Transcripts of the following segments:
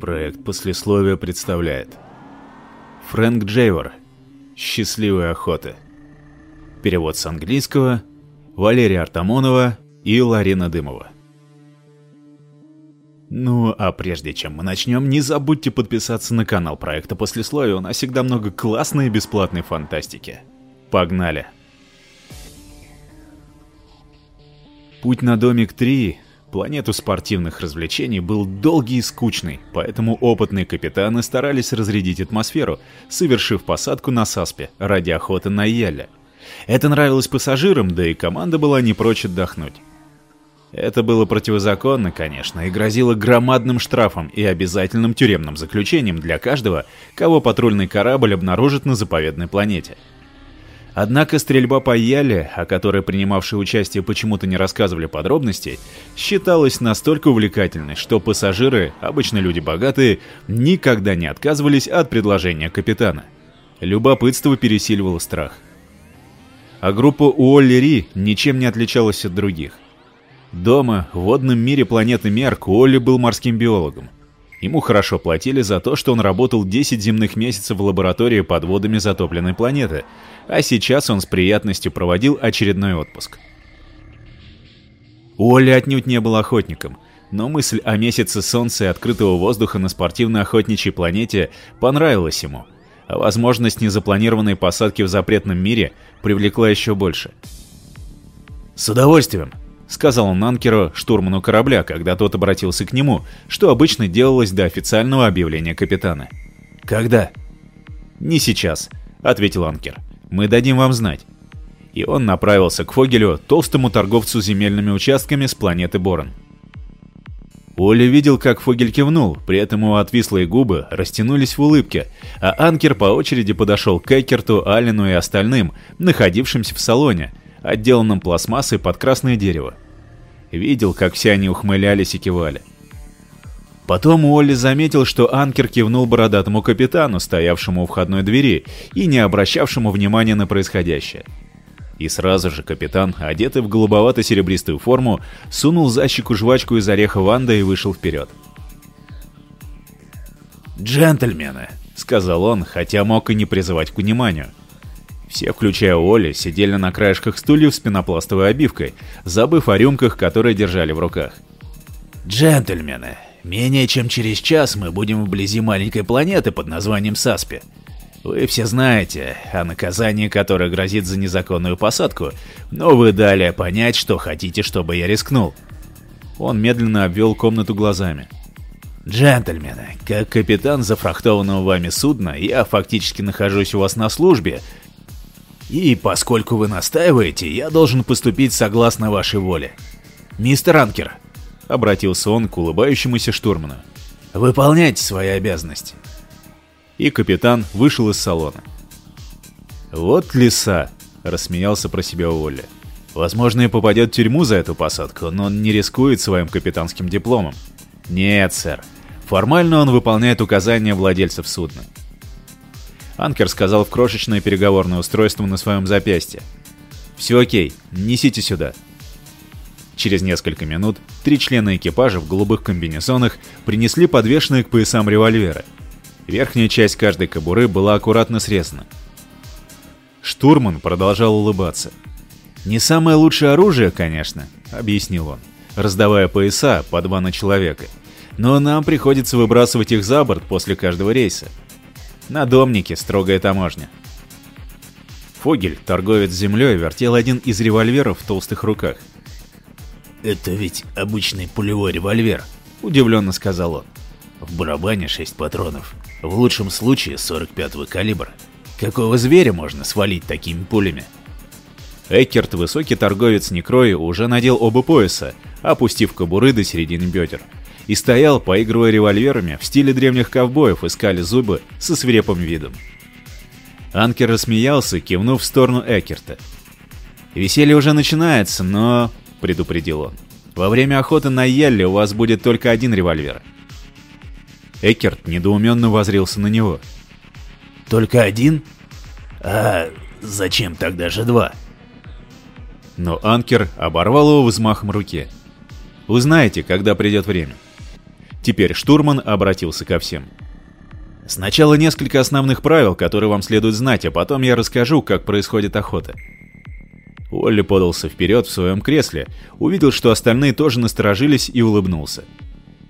Проект послесловия представляет Фрэнк Джейвор «Счастливая охота» Перевод с английского Валерия Артамонова и Ларина Дымова Ну, а прежде чем мы начнем, не забудьте подписаться на канал проекта Послесловия, у нас всегда много классной и бесплатной фантастики. Погнали! Путь на домик 3 Планету спортивных развлечений был долгий и скучный, поэтому опытные капитаны старались разрядить атмосферу, совершив посадку на Саспе ради охоты на Ялля. Это нравилось пассажирам, да и команда была не прочь отдохнуть. Это было противозаконно, конечно, и грозило громадным штрафом и обязательным тюремным заключением для каждого, кого патрульный корабль обнаружит на заповедной планете. Однако стрельба по Яле, о которой принимавшие участие почему-то не рассказывали подробностей, считалась настолько увлекательной, что пассажиры, обычно люди богатые, никогда не отказывались от предложения капитана. Любопытство пересиливало страх. А группа Уолли Ри ничем не отличалась от других. Дома, в водном мире планеты Мерк, Уолли был морским биологом. Ему хорошо платили за то, что он работал 10 земных месяцев в лаборатории под водами затопленной планеты, а сейчас он с приятностью проводил очередной отпуск. Уолли отнюдь не был охотником, но мысль о месяце солнца и открытого воздуха на спортивно-охотничьей планете понравилась ему, а возможность незапланированной посадки в запретном мире привлекла еще больше. «С удовольствием», — сказал он Нанкеру, штурману корабля, когда тот обратился к нему, что обычно делалось до официального объявления капитана. «Когда?» «Не сейчас», — ответил Анкер. Мы дадим вам знать. И он направился к Фогелю, толстому торговцу земельными участками с планеты Борон. Оля видел, как Фогель кивнул, при этом его отвислые губы растянулись в улыбке, а Анкер по очереди подошел к Экерту, Аллену и остальным, находившимся в салоне, отделанном пластмассой под красное дерево. Видел, как все они ухмылялись и кивали. Потом Уолли заметил, что Анкер кивнул бородатому капитану, стоявшему у входной двери и не обращавшему внимания на происходящее. И сразу же капитан, одетый в голубовато-серебристую форму, сунул за щеку жвачку из ореха Ванда и вышел вперед. «Джентльмены», — сказал он, хотя мог и не призывать к вниманию. Все, включая Оли, сидели на краешках стульев с пенопластовой обивкой, забыв о рюмках, которые держали в руках. «Джентльмены, Менее чем через час мы будем вблизи маленькой планеты под названием Саспи. Вы все знаете о наказании, которое грозит за незаконную посадку, но вы дали понять, что хотите, чтобы я рискнул. Он медленно обвел комнату глазами. «Джентльмены, как капитан зафрахтованного вами судна, я фактически нахожусь у вас на службе, и поскольку вы настаиваете, я должен поступить согласно вашей воле. Мистер Анкер, обратился он к улыбающемуся штурману. «Выполняйте свои обязанности». И капитан вышел из салона. «Вот лиса», — рассмеялся про себя Уолли. «Возможно, и попадет в тюрьму за эту посадку, но он не рискует своим капитанским дипломом». «Нет, сэр. Формально он выполняет указания владельцев судна». Анкер сказал в крошечное переговорное устройство на своем запястье. «Все окей, несите сюда». Через несколько минут три члена экипажа в голубых комбинезонах принесли подвешенные к поясам револьверы. Верхняя часть каждой кобуры была аккуратно срезана. Штурман продолжал улыбаться. «Не самое лучшее оружие, конечно», — объяснил он, раздавая пояса по два на человека. «Но нам приходится выбрасывать их за борт после каждого рейса. На домнике строгая таможня». Фогель, торговец землей, вертел один из револьверов в толстых руках. «Это ведь обычный пулевой револьвер», — удивленно сказал он. «В барабане 6 патронов. В лучшем случае 45-го калибра. Какого зверя можно свалить такими пулями?» Эккерт, высокий торговец Некрои, уже надел оба пояса, опустив кобуры до середины бедер. И стоял, поигрывая револьверами, в стиле древних ковбоев искали зубы со свирепым видом. Анкер рассмеялся, кивнув в сторону Экерта. «Веселье уже начинается, но...» — предупредил он. «Во время охоты на Ялли у вас будет только один револьвер». Экерт недоуменно возрился на него. «Только один? А зачем тогда же два?» Но Анкер оборвал его взмахом руки. «Узнаете, когда придет время». Теперь штурман обратился ко всем. Сначала несколько основных правил, которые вам следует знать, а потом я расскажу, как происходит охота. Олли подался вперед в своем кресле, увидел, что остальные тоже насторожились и улыбнулся.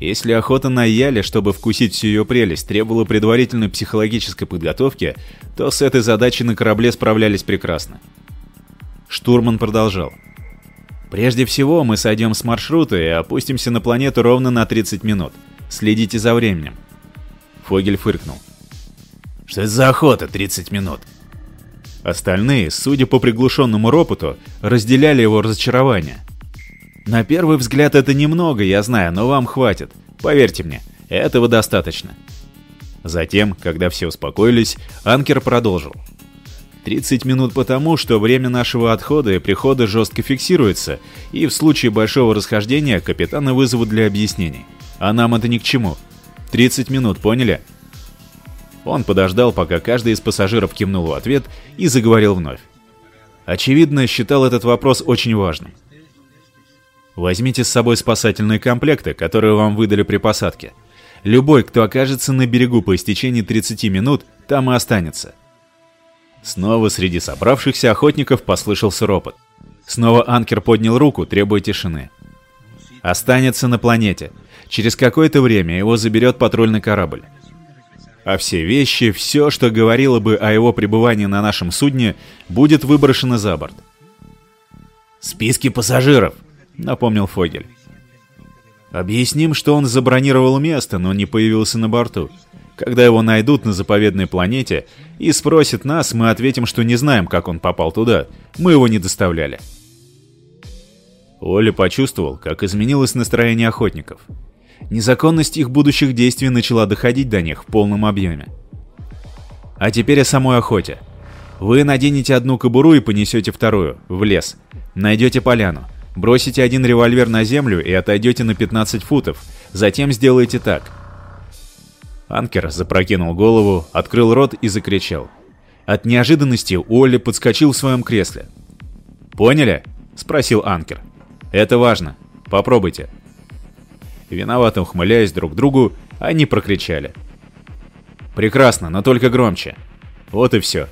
Если охота на Яле, чтобы вкусить всю ее прелесть, требовала предварительной психологической подготовки, то с этой задачей на корабле справлялись прекрасно. Штурман продолжал. Прежде всего, мы сойдем с маршрута и опустимся на планету ровно на 30 минут. Следите за временем. Фогель фыркнул. Что это за охота 30 минут? Остальные, судя по приглушенному ропоту, разделяли его разочарование. На первый взгляд это немного, я знаю, но вам хватит. Поверьте мне, этого достаточно. Затем, когда все успокоились, Анкер продолжил. 30 минут потому, что время нашего отхода и прихода жестко фиксируется, и в случае большого расхождения капитана вызовут для объяснений. А нам это ни к чему. 30 минут, поняли? Он подождал, пока каждый из пассажиров кивнул в ответ и заговорил вновь. Очевидно, считал этот вопрос очень важным. Возьмите с собой спасательные комплекты, которые вам выдали при посадке. Любой, кто окажется на берегу по истечении 30 минут, там и останется. Снова среди собравшихся охотников послышался ропот. Снова Анкер поднял руку, требуя тишины. Останется на планете. Через какое-то время его заберет патрульный корабль. А все вещи, все, что говорило бы о его пребывании на нашем судне, будет выброшено за борт. «Списки пассажиров», — напомнил Фогель. Объясним, что он забронировал место, но не появился на борту. Когда его найдут на заповедной планете и спросят нас, мы ответим, что не знаем, как он попал туда. Мы его не доставляли. Оля почувствовал, как изменилось настроение охотников. Незаконность их будущих действий начала доходить до них в полном объеме. А теперь о самой охоте. Вы наденете одну кобуру и понесете вторую, в лес. Найдете поляну. Бросите один револьвер на землю и отойдете на 15 футов. Затем сделайте так – Анкер запрокинул голову, открыл рот и закричал. От неожиданности Олли подскочил в своем кресле. «Поняли?» — спросил Анкер. «Это важно. Попробуйте». Виновато ухмыляясь друг другу, они прокричали. «Прекрасно, но только громче. Вот и все.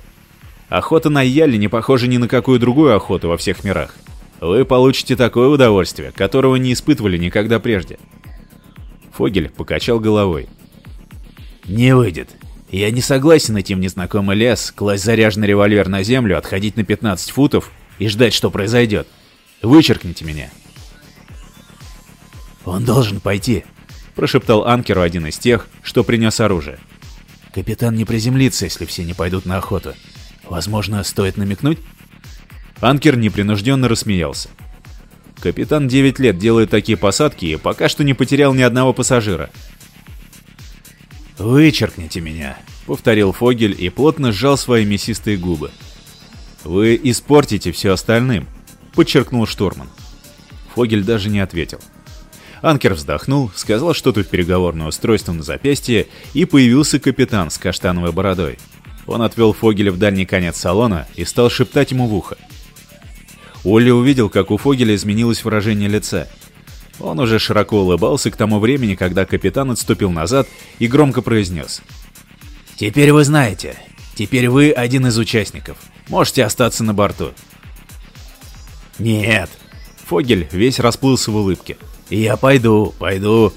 Охота на Ялли не похожа ни на какую другую охоту во всех мирах. Вы получите такое удовольствие, которого не испытывали никогда прежде». Фогель покачал головой. «Не выйдет. Я не согласен идти в незнакомый лес, класть заряженный револьвер на землю, отходить на 15 футов и ждать, что произойдет. Вычеркните меня». «Он должен пойти», — прошептал Анкеру один из тех, что принес оружие. «Капитан не приземлится, если все не пойдут на охоту. Возможно, стоит намекнуть?» Анкер непринужденно рассмеялся. Капитан 9 лет делает такие посадки и пока что не потерял ни одного пассажира. «Вычеркните меня», — повторил Фогель и плотно сжал свои мясистые губы. «Вы испортите все остальным», — подчеркнул штурман. Фогель даже не ответил. Анкер вздохнул, сказал что-то в переговорное устройство на запястье, и появился капитан с каштановой бородой. Он отвел Фогеля в дальний конец салона и стал шептать ему в ухо. Олли увидел, как у Фогеля изменилось выражение лица — он уже широко улыбался к тому времени, когда капитан отступил назад и громко произнес. «Теперь вы знаете. Теперь вы один из участников. Можете остаться на борту». «Нет». Фогель весь расплылся в улыбке. «Я пойду, пойду».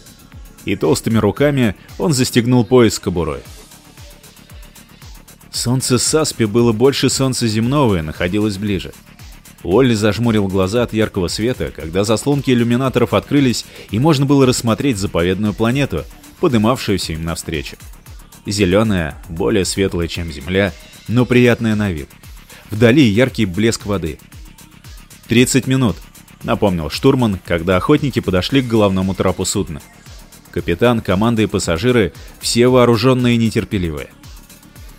И толстыми руками он застегнул пояс кобурой. Солнце Саспи было больше солнца земного и находилось ближе. Уолли зажмурил глаза от яркого света, когда заслонки иллюминаторов открылись, и можно было рассмотреть заповедную планету, подымавшуюся им навстречу. Зеленая, более светлая, чем Земля, но приятная на вид. Вдали яркий блеск воды. «Тридцать минут», — напомнил штурман, когда охотники подошли к головному трапу судна. Капитан, команда и пассажиры все вооруженные и нетерпеливые.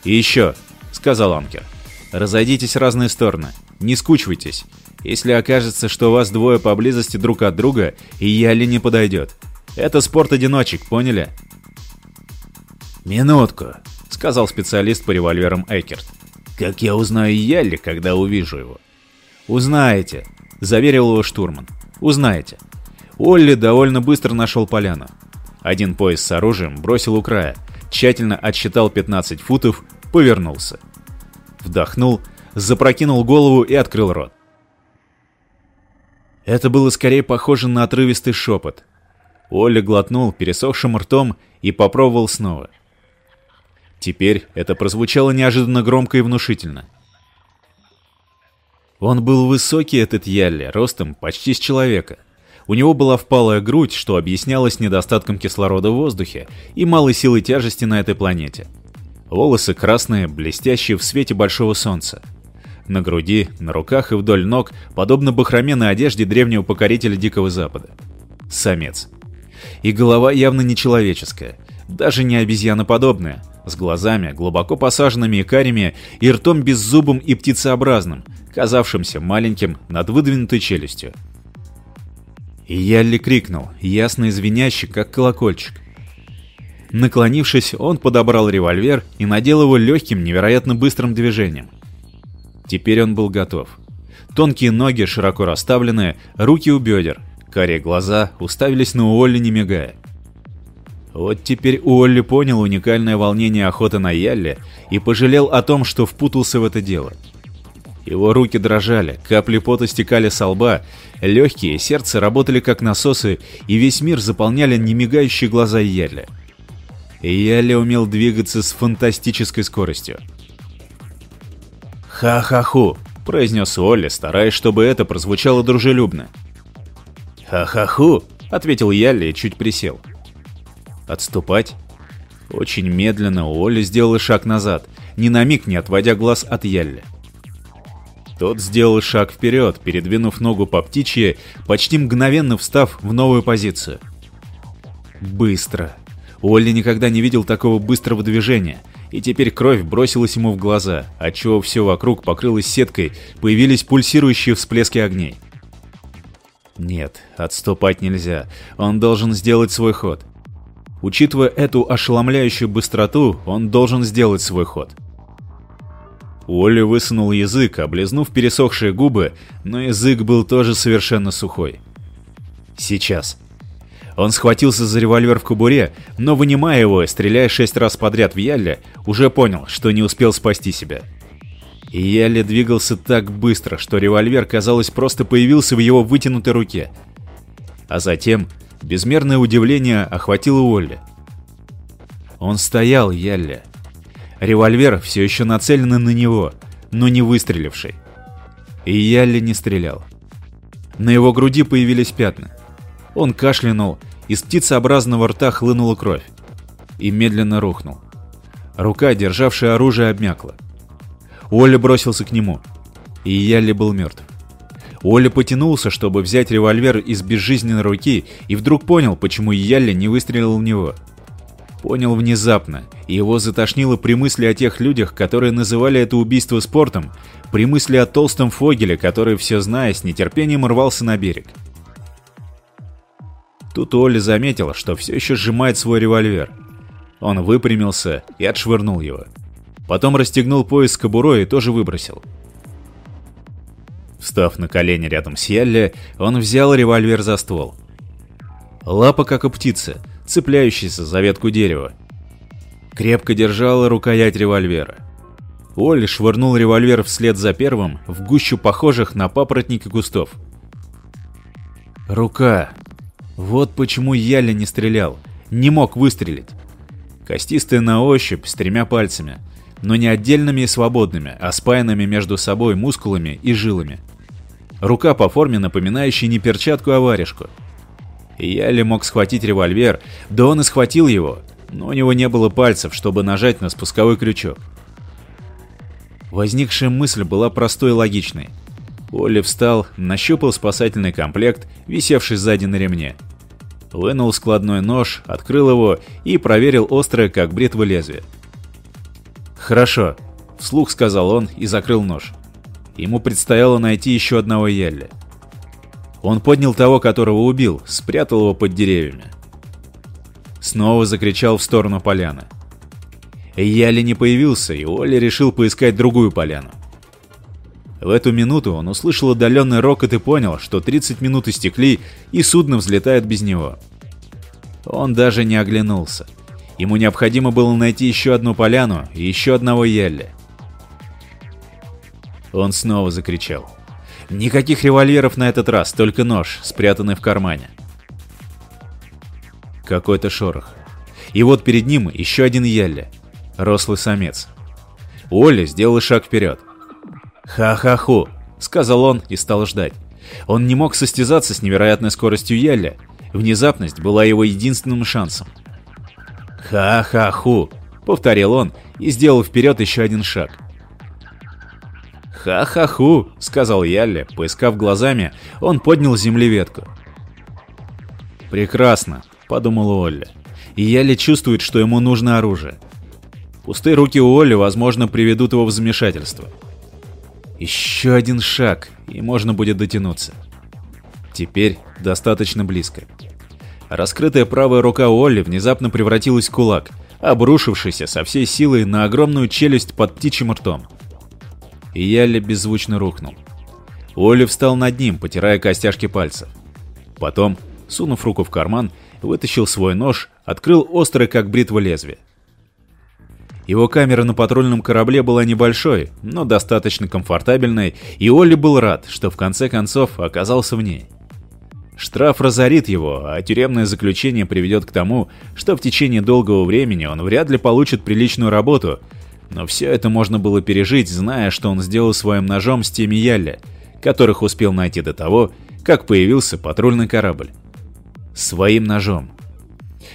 «И еще», — сказал Анкер, — «разойдитесь в разные стороны, не скучивайтесь. Если окажется, что вас двое поблизости друг от друга, и Яли не подойдет. Это спорт одиночек, поняли?» «Минутку», — сказал специалист по револьверам Экерт. «Как я узнаю Ялли, когда увижу его?» «Узнаете», — заверил его штурман. «Узнаете». Олли довольно быстро нашел поляну. Один пояс с оружием бросил у края, тщательно отсчитал 15 футов, повернулся. Вдохнул, запрокинул голову и открыл рот. Это было скорее похоже на отрывистый шепот. Олли глотнул пересохшим ртом и попробовал снова. Теперь это прозвучало неожиданно громко и внушительно. Он был высокий, этот Ялли, ростом почти с человека. У него была впалая грудь, что объяснялось недостатком кислорода в воздухе и малой силой тяжести на этой планете. Волосы красные, блестящие в свете большого солнца. На груди, на руках и вдоль ног, подобно бахроме на одежде древнего покорителя Дикого Запада. Самец. И голова явно не человеческая, даже не обезьяноподобная, с глазами, глубоко посаженными и карими, и ртом беззубым и птицеобразным, казавшимся маленьким над выдвинутой челюстью. И Ялли крикнул, ясно и звеняще, как колокольчик. Наклонившись, он подобрал револьвер и надел его легким, невероятно быстрым движением. Теперь он был готов. Тонкие ноги широко расставлены, руки у бедер, карие глаза уставились на Уолли не мигая. Вот теперь Уолли понял уникальное волнение охоты на Ялли и пожалел о том, что впутался в это дело. Его руки дрожали, капли пота стекали со лба, легкие, сердце работали как насосы, и весь мир заполняли немигающие глаза Ялли. Ялли умел двигаться с фантастической скоростью. «Ха-ха-ху», — произнес Олли, стараясь, чтобы это прозвучало дружелюбно. «Ха-ха-ху», — ответил Ялли и чуть присел. «Отступать?» Очень медленно Олли сделал шаг назад, ни на миг не отводя глаз от Ялли. Тот сделал шаг вперед, передвинув ногу по птичье, почти мгновенно встав в новую позицию. Быстро. Олли никогда не видел такого быстрого движения, и теперь кровь бросилась ему в глаза, отчего все вокруг покрылось сеткой, появились пульсирующие всплески огней. Нет, отступать нельзя, он должен сделать свой ход. Учитывая эту ошеломляющую быстроту, он должен сделать свой ход. Уолли высунул язык, облизнув пересохшие губы, но язык был тоже совершенно сухой. Сейчас. Он схватился за револьвер в кобуре, но вынимая его стреляя шесть раз подряд в Ялле, уже понял, что не успел спасти себя. И Ялли двигался так быстро, что револьвер, казалось, просто появился в его вытянутой руке. А затем безмерное удивление охватило Уолли. Он стоял, Ялли, Револьвер все еще нацеленный на него, но не выстреливший. И Ялли не стрелял. На его груди появились пятна. Он кашлянул, из птицеобразного рта хлынула кровь. И медленно рухнул. Рука, державшая оружие, обмякла. Оля бросился к нему. И Ялли был мертв. Оля потянулся, чтобы взять револьвер из безжизненной руки, и вдруг понял, почему Ялли не выстрелил в него. Понял внезапно, и его затошнило при мысли о тех людях, которые называли это убийство спортом, при мысли о толстом Фогеле, который, все зная, с нетерпением рвался на берег. Тут Оля заметила, что все еще сжимает свой револьвер. Он выпрямился и отшвырнул его. Потом расстегнул пояс с кобурой и тоже выбросил. Встав на колени рядом с Ялли, он взял револьвер за ствол. Лапа, как у птицы, цепляющийся за ветку дерева. Крепко держала рукоять револьвера. Олли швырнул револьвер вслед за первым в гущу похожих на папоротники кустов. Рука. Вот почему Яля не стрелял. Не мог выстрелить. Костистая на ощупь, с тремя пальцами. Но не отдельными и свободными, а спаянными между собой мускулами и жилами. Рука по форме напоминающая не перчатку, а варежку. Яли мог схватить револьвер, да он и схватил его, но у него не было пальцев, чтобы нажать на спусковой крючок. Возникшая мысль была простой и логичной. Олли встал, нащупал спасательный комплект, висевший сзади на ремне. Вынул складной нож, открыл его и проверил острое, как бритва лезвие. «Хорошо», — вслух сказал он и закрыл нож. Ему предстояло найти еще одного Ялли. Он поднял того, которого убил, спрятал его под деревьями. Снова закричал в сторону поляны. Яли не появился, и Оля решил поискать другую поляну. В эту минуту он услышал отдаленный рокот и понял, что 30 минут истекли, и судно взлетает без него. Он даже не оглянулся. Ему необходимо было найти еще одну поляну и еще одного Ялли. Он снова закричал. Никаких револьверов на этот раз, только нож, спрятанный в кармане. Какой-то шорох. И вот перед ним еще один Ялли. Рослый самец. Оля сделал шаг вперед. «Ха-ха-ху», — сказал он и стал ждать. Он не мог состязаться с невероятной скоростью Ялли. Внезапность была его единственным шансом. «Ха-ха-ху», — повторил он и сделал вперед еще один шаг. «Ха-ха-ху», — сказал Ялли, поискав глазами, он поднял с. «Прекрасно», — подумал Олли. И Ялли чувствует, что ему нужно оружие. Пустые руки у Олли, возможно, приведут его в замешательство. Еще один шаг, и можно будет дотянуться. Теперь достаточно близко. Раскрытая правая рука Олли внезапно превратилась в кулак, обрушившийся со всей силой на огромную челюсть под птичьим ртом. И Ялли беззвучно рухнул. Олли встал над ним, потирая костяшки пальцев. Потом, сунув руку в карман, вытащил свой нож, открыл острое, как бритва лезвие. Его камера на патрульном корабле была небольшой, но достаточно комфортабельной, и Олли был рад, что в конце концов оказался в ней. Штраф разорит его, а тюремное заключение приведет к тому, что в течение долгого времени он вряд ли получит приличную работу, но все это можно было пережить, зная, что он сделал своим ножом с теми Ялли, которых успел найти до того, как появился патрульный корабль. Своим ножом.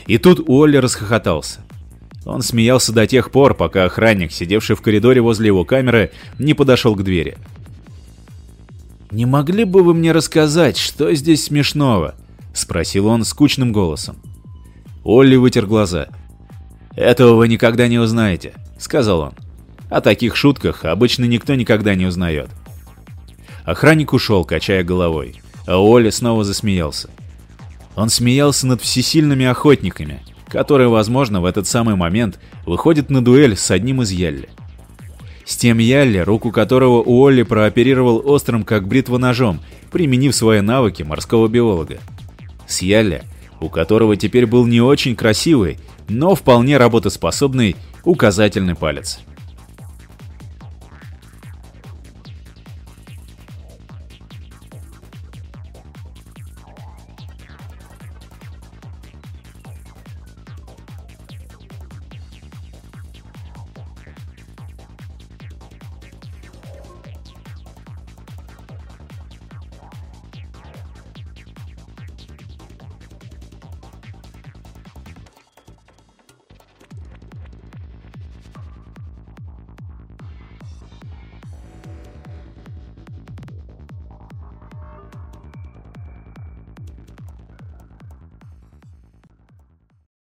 И тут Уолли расхохотался. Он смеялся до тех пор, пока охранник, сидевший в коридоре возле его камеры, не подошел к двери. «Не могли бы вы мне рассказать, что здесь смешного?» — спросил он скучным голосом. Олли вытер глаза. «Этого вы никогда не узнаете», — сказал он. «О таких шутках обычно никто никогда не узнает». Охранник ушел, качая головой, а Олли снова засмеялся. Он смеялся над всесильными охотниками, которые, возможно, в этот самый момент выходят на дуэль с одним из Ялли. С тем Ялли, руку которого Уолли прооперировал острым как бритва ножом, применив свои навыки морского биолога. С Ялли, у которого теперь был не очень красивый, но вполне работоспособный указательный палец.